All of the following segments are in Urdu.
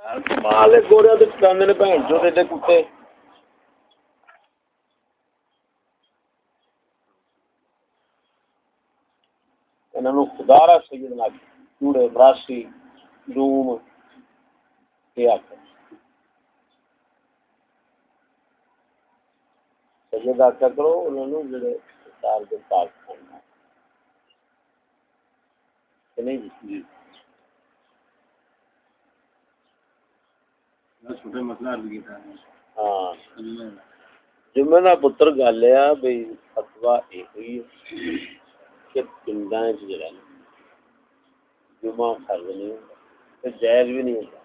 تو نے دے کتے انہوں خدا را سیدنا چوڑے براسی روم یہ آخر کرو انہوں نے جڑے پاک نہیں جی ہاں۔ جمعہ کا پتر گل بھائی فتوا یہ کہ پنڈا جڑا جمعہ فرض نہیں ہوتا جائز بھی نہیں ہوتا۔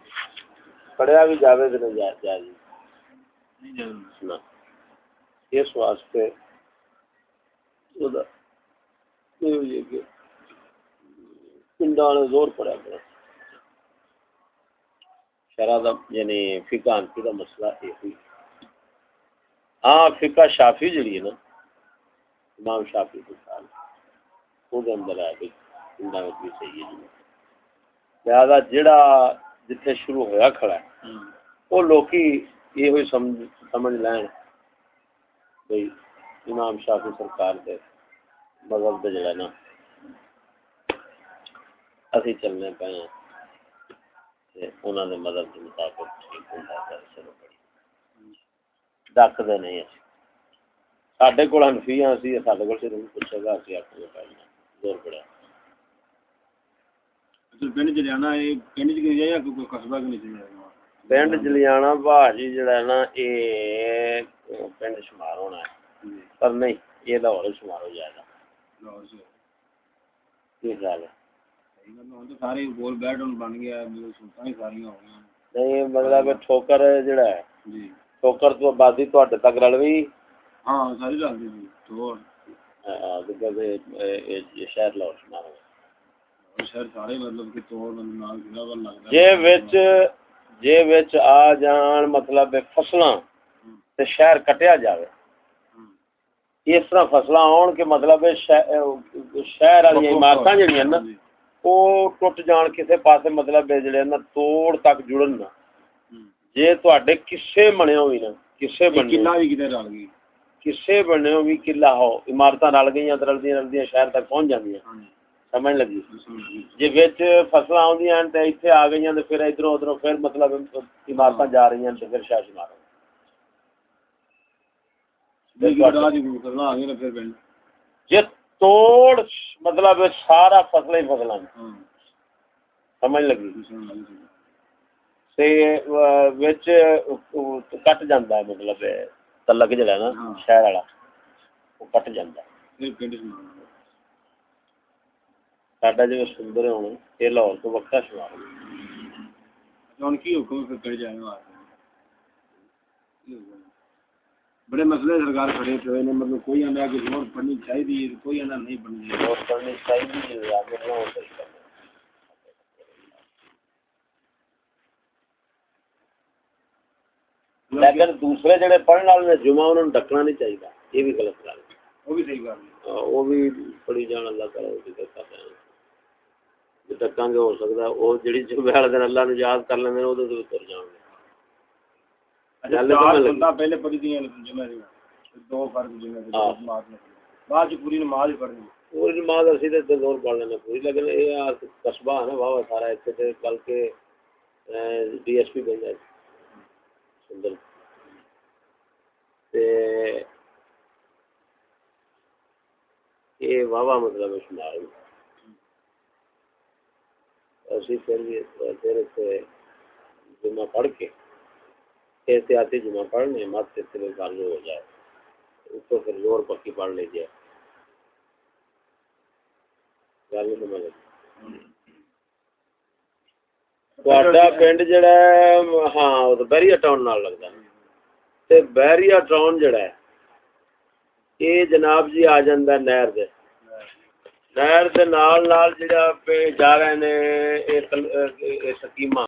پڑھیا بھی تو نہیں جائز جائز اس واسطے پنڈا والے زور پڑیا پڑا شرح دا یعنی فقہ انتی دا مسئلہ یہ ہوئی ہاں فقہ شافی جڑی ہے نا امام شافی کی سال وہ دے اندر میں بھی صحیح ہے لہذا جڑا جتھے شروع ہویا کھڑا ہے وہ لوکی یہ ہوئی سمجھ لائن بھئی امام شافی سرکار دے مذہب دے جڑا نا۔ اسی چلنے پہ ہیں۔ انہوں نے مدد کے مطابق ٹھیک ہوتا ہے چلو بڑی۔ ڈک دے نہیں اسی۔ ساڈے کول ہنفی ہاں سی ساڈے کول صرف پوچھے گا اسی آخر میں پڑھنا زور پنڈ جلیانا پنڈ یا کوئی قصبہ کہ نہیں پنڈ جلیانا بھاجی جڑا ہے نا یہ پنڈ شمار ہونا ہے۔ پر نہیں یہ لاہور شمار ہو جائے گا۔ لاہور سے کی خیال ہے۔ مطلب ٹھوکر جڑا ہے ٹھوکر تو آبادی تک رلوی ہاں ساری رلوی شہر لاہور شمار جے وچ آ جان مطلب فصلاں تے شہر کٹیا جاوے۔ اس طرح فصلاں آن کے مطلب شہر والی عمارتاں جڑیاں نا وہ ٹوٹ جان کسے پاسے مطلب جڑے نا توڑ تک جڑن نا جے تواڈے کسے بنے ہوئی نا کسے بنے قلعہ بھی کدھر رل گئی کسے بنے ہوئی قلعہ ہو عمارتاں رل گئیاں رلدیاں رلدیاں شہر تک پہنچ جاندیاں سمجھ لگی وچ فصلاں اوندیاں تے ایتھے آ گئیاں تے پھر ادھر ادھر پھر مطلب عمارتاں جا رہی ہیں تے پھر شاہ شمار جے توڑ مطلب سارا فصل ہی فصل سمجھ لگی؟ کٹ جانا ہے مطلب تلک جڑا نا شہر والا وہ کٹ جانا ساڈا سندر ہونا یہ لاہور تو وقت شمار بڑے مسئلے سرکار کھڑے پہ نے مطلب کوئی آنا کہ زور پڑھنی چاہیے کوئی آنا نہیں پڑھنی زور پڑھنی چاہیے لیکن دوسرے جڑے پڑھنے والے جمعہ انہوں نے ڈکنا نہیں چاہیے یہ بھی غلط گل وہ بھی صحیح گل وہ بھی پڑھی جان اللہ تعالی وہ بھی کرتا ہے ڈکاں گے ہو سکتا ہے وہ جڑی جمعے والے دن اللہ نے یاد کر لیندے وہ تو تر جان گے۔ پہلے پڑھی دی۔ جمعہ دو فرض جمعہ بعد پوری نماز ہی پڑھنی۔ پوری نماز اسی تے زور پڑھ لینا پوری لیکن یہ قصبہ ہے نا واہ سارا ایتھے تے کل کے ڈی ایس پی بن جائے سندر۔ تے یہ واہ مطلب شمار۔ اسی پھر بھی پھر جمعہ پڑھ کے احتیاطی جمعہ پڑھ لیں سے پھر گل ہو جائے۔ اس کو پھر زور پکی پڑھ لیجیے پنڈ جڑا ہے ہاں بہریا ٹاؤن نال لگتا تے بہریا ٹاؤن جڑا ہے یہ جناب جی آ جاندہ نہر دے۔ نہر دے نال نال جڑا پہ جا رہے نے سکیمہ۔